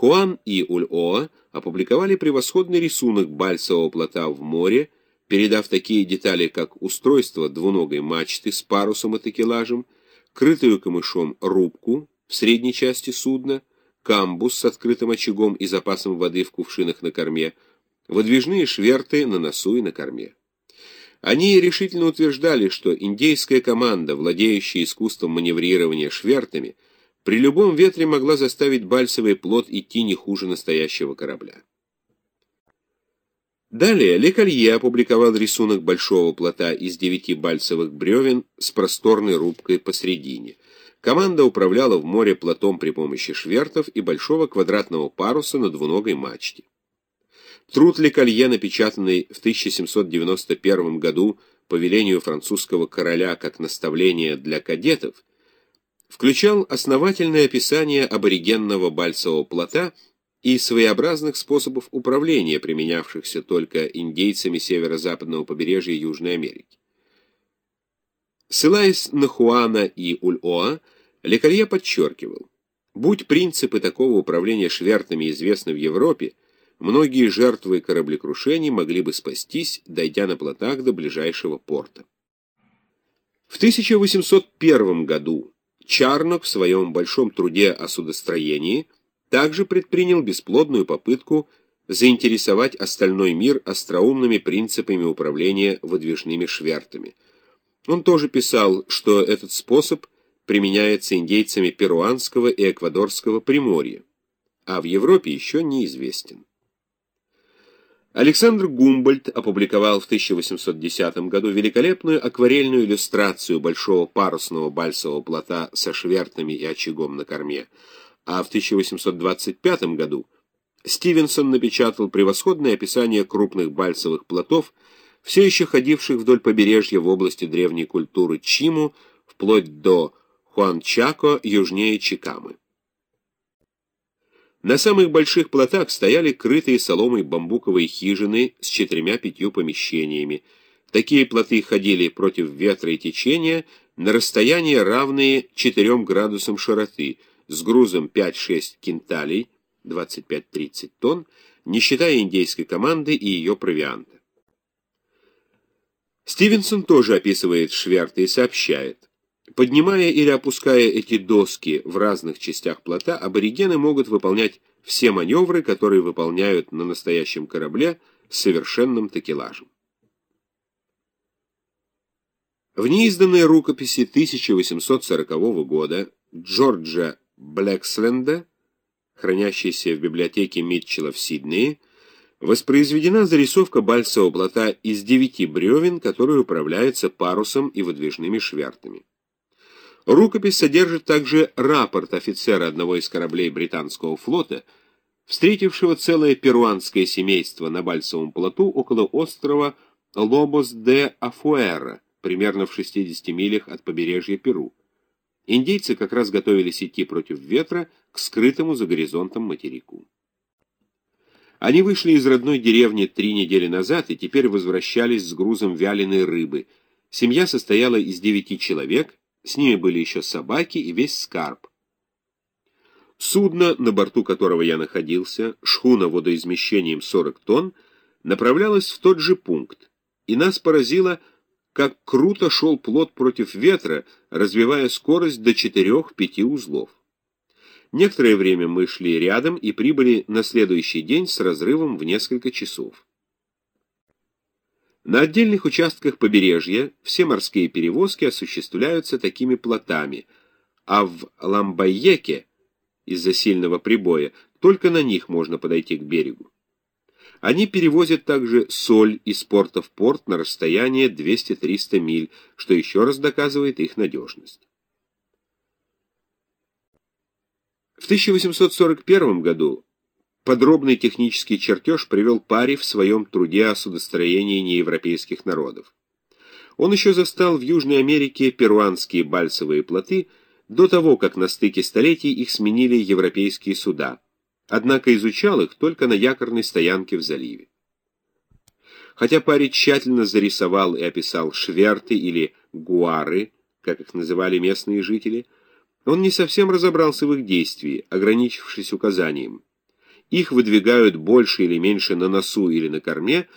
Хуан и Ульоа опубликовали превосходный рисунок бальсового плота в море, передав такие детали, как устройство двуногой мачты с парусом и такелажем, крытую камышом рубку в средней части судна, камбус с открытым очагом и запасом воды в кувшинах на корме, выдвижные шверты на носу и на корме. Они решительно утверждали, что индейская команда, владеющая искусством маневрирования швертами, при любом ветре могла заставить бальсовый плот идти не хуже настоящего корабля. Далее Лекалье опубликовал рисунок большого плота из девяти бальсовых бревен с просторной рубкой посредине. Команда управляла в море плотом при помощи швертов и большого квадратного паруса на двуногой мачте. Труд Лекалье, напечатанный в 1791 году по велению французского короля как наставление для кадетов, включал основательное описание аборигенного бальсового плота и своеобразных способов управления, применявшихся только индейцами северо-западного побережья Южной Америки. Ссылаясь на Хуана и Ульоа, Лекарье подчеркивал, будь принципы такого управления швертами известны в Европе, многие жертвы кораблекрушений могли бы спастись, дойдя на плотах до ближайшего порта. В 1801 году Чарнок в своем большом труде о судостроении также предпринял бесплодную попытку заинтересовать остальной мир остроумными принципами управления выдвижными швертами. Он тоже писал, что этот способ применяется индейцами перуанского и эквадорского приморья, а в Европе еще неизвестен. Александр Гумбольд опубликовал в 1810 году великолепную акварельную иллюстрацию большого парусного бальсового плота со швертами и очагом на корме, а в 1825 году Стивенсон напечатал превосходное описание крупных бальсовых плотов, все еще ходивших вдоль побережья в области древней культуры Чиму, вплоть до Хуанчако, южнее Чикамы. На самых больших плотах стояли крытые соломой бамбуковые хижины с четырьмя-пятью помещениями. Такие плоты ходили против ветра и течения на расстояние, равные 4 градусам широты, с грузом 5-6 кенталей, 25-30 тонн, не считая индейской команды и ее провианта. Стивенсон тоже описывает шверты и сообщает. Поднимая или опуская эти доски в разных частях плота, аборигены могут выполнять все маневры, которые выполняют на настоящем корабле с совершенным такелажем. В неизданной рукописи 1840 года Джорджа Блэксленда, хранящейся в библиотеке Митчелла в Сиднее, воспроизведена зарисовка бальсового плота из девяти бревен, который управляется парусом и выдвижными швертами. Рукопись содержит также рапорт офицера одного из кораблей британского флота, встретившего целое перуанское семейство на Бальсовом плоту около острова Лобос-де-Афуэра, примерно в 60 милях от побережья Перу. Индейцы как раз готовились идти против ветра к скрытому за горизонтом материку. Они вышли из родной деревни три недели назад и теперь возвращались с грузом вяленой рыбы. Семья состояла из девяти человек, с ними были еще собаки и весь скарб. Судно, на борту которого я находился, шхуна водоизмещением 40 тонн, направлялось в тот же пункт, и нас поразило, как круто шел плот против ветра, развивая скорость до 4-5 узлов. Некоторое время мы шли рядом и прибыли на следующий день с разрывом в несколько часов. На отдельных участках побережья все морские перевозки осуществляются такими плотами, а в Ламбайеке из-за сильного прибоя только на них можно подойти к берегу. Они перевозят также соль из порта в порт на расстояние 200-300 миль, что еще раз доказывает их надежность. В 1841 году Подробный технический чертеж привел Пари в своем труде о судостроении неевропейских народов. Он еще застал в Южной Америке перуанские бальсовые плоты до того, как на стыке столетий их сменили европейские суда, однако изучал их только на якорной стоянке в заливе. Хотя Пари тщательно зарисовал и описал шверты или гуары, как их называли местные жители, он не совсем разобрался в их действии, ограничившись указанием – Их выдвигают больше или меньше на носу или на корме,